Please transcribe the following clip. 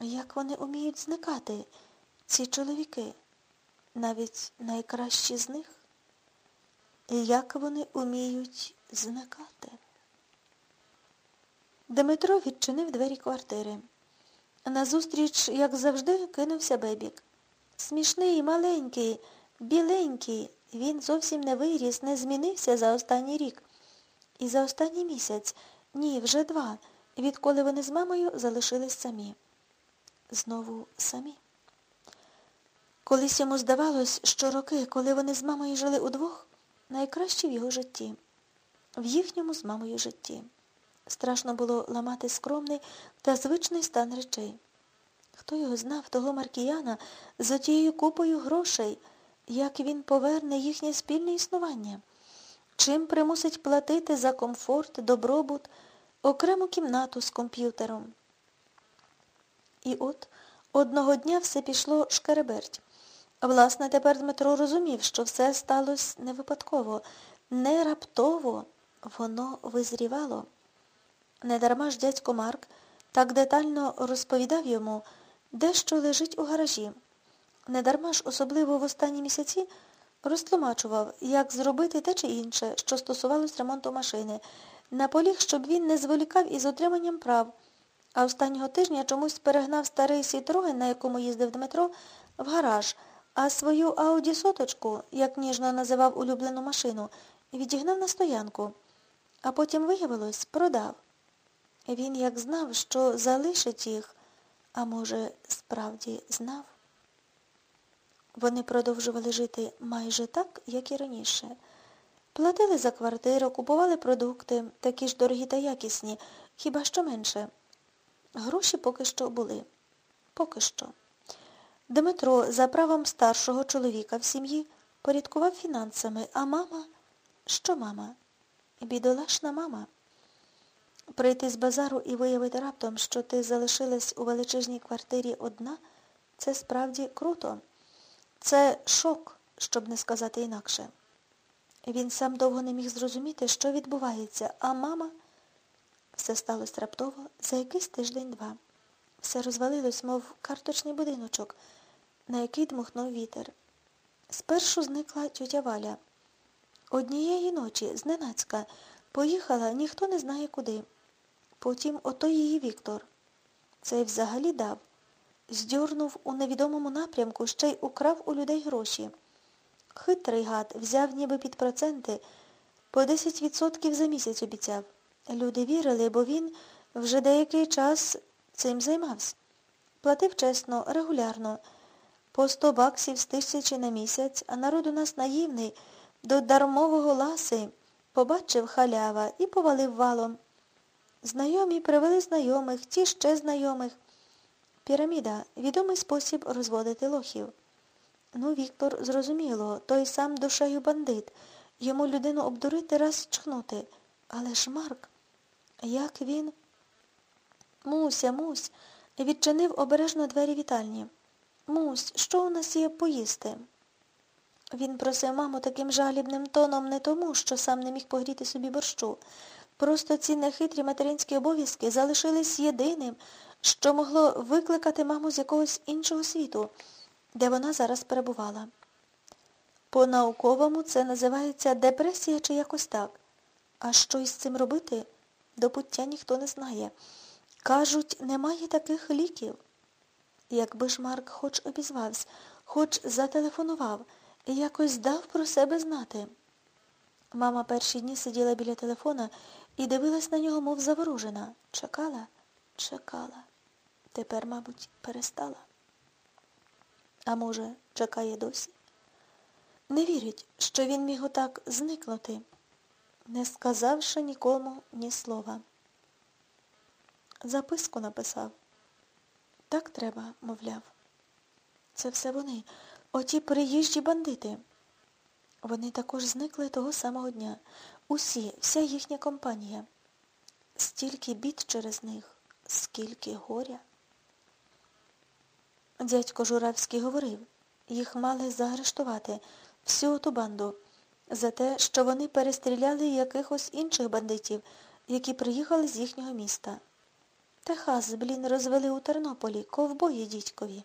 Як вони уміють зникати, ці чоловіки, навіть найкращі з них? Як вони уміють зникати? Дмитро відчинив двері квартири. Назустріч, як завжди, кинувся бебік. Смішний, маленький, біленький, він зовсім не виріс, не змінився за останній рік. І за останній місяць, ні, вже два, відколи вони з мамою залишились самі. Знову самі. Колись йому здавалось, що роки, коли вони з мамою жили удвох, найкращі в його житті, в їхньому з мамою житті. Страшно було ламати скромний та звичний стан речей. Хто його знав, того Маркіяна, за тією купою грошей, як він поверне їхнє спільне існування, чим примусить платити за комфорт, добробут, окрему кімнату з комп'ютером. І от одного дня все пішло шкереберть. Власне, тепер Дмитро розумів, що все сталося не випадково, не раптово, воно визрівало. Недарма ж дядько Марк так детально розповідав йому, де що лежить у гаражі. Недарма ж, особливо в останні місяці, розтлумачував, як зробити те чи інше, що стосувалось ремонту машини, наполіг, щоб він не зволікав із отриманням прав, а останнього тижня чомусь перегнав старий сітроген, на якому їздив Дмитро, в гараж, а свою ауді соточку, як ніжно називав улюблену машину, відігнав на стоянку, а потім, виявилось, продав. Він як знав, що залишить їх, а може, справді знав. Вони продовжували жити майже так, як і раніше. Платили за квартиру, купували продукти, такі ж дорогі та якісні, хіба що менше. Гроші поки що були. Поки що. Дмитро за правом старшого чоловіка в сім'ї порядкував фінансами, а мама... Що мама? Бідолашна мама. Прийти з базару і виявити раптом, що ти залишилась у величезній квартирі одна, це справді круто. Це шок, щоб не сказати інакше. Він сам довго не міг зрозуміти, що відбувається, а мама... Все сталося раптово за якийсь тиждень-два. Все розвалилось, мов карточний будиночок, на який дмухнув вітер. Спершу зникла тьотя Валя. Однієї ночі, зненацька, поїхала ніхто не знає куди. Потім ото її Віктор. Цей взагалі дав. Здьорнув у невідомому напрямку, ще й украв у людей гроші. Хитрий гад взяв ніби під проценти, по 10% за місяць обіцяв. Люди вірили, бо він вже деякий час цим займався. Платив чесно, регулярно, по 100 баксів з тисячі на місяць, а народ у нас наївний, до дармового ласий, побачив халява і повалив валом. Знайомі привели знайомих, ті ще знайомих. Піраміда відомий спосіб розводити лохів. Ну, Віктор, зрозуміло, той сам душею бандит. Йому людину обдурити раз чхнути. Але ж Марк, як він... Муся, Мусь, відчинив обережно двері вітальні. Мусь, що у нас є поїсти? Він просив маму таким жалібним тоном не тому, що сам не міг погріти собі борщу. Просто ці нехитрі материнські обов'язки залишились єдиним, що могло викликати маму з якогось іншого світу, де вона зараз перебувала. По-науковому це називається депресія чи якось так. А що із цим робити, до пуття ніхто не знає. Кажуть, немає таких ліків. Якби ж Марк хоч обізвався, хоч зателефонував і якось дав про себе знати. Мама перші дні сиділа біля телефона і дивилась на нього, мов заворожена. Чекала, чекала. Тепер, мабуть, перестала. А може, чекає досі? Не вірить, що він міг отак зникнути, не сказавши нікому ні слова. Записку написав. Так треба, мовляв. Це все вони, оті приїжджі бандити. Вони також зникли того самого дня. Усі, вся їхня компанія. Стільки бід через них, скільки горя. Дядько Журавський говорив, їх мали заарештувати, всю ту банду, за те, що вони перестріляли якихось інших бандитів, які приїхали з їхнього міста. Техас, блін, розвели у Тернополі, ковбої дідькові.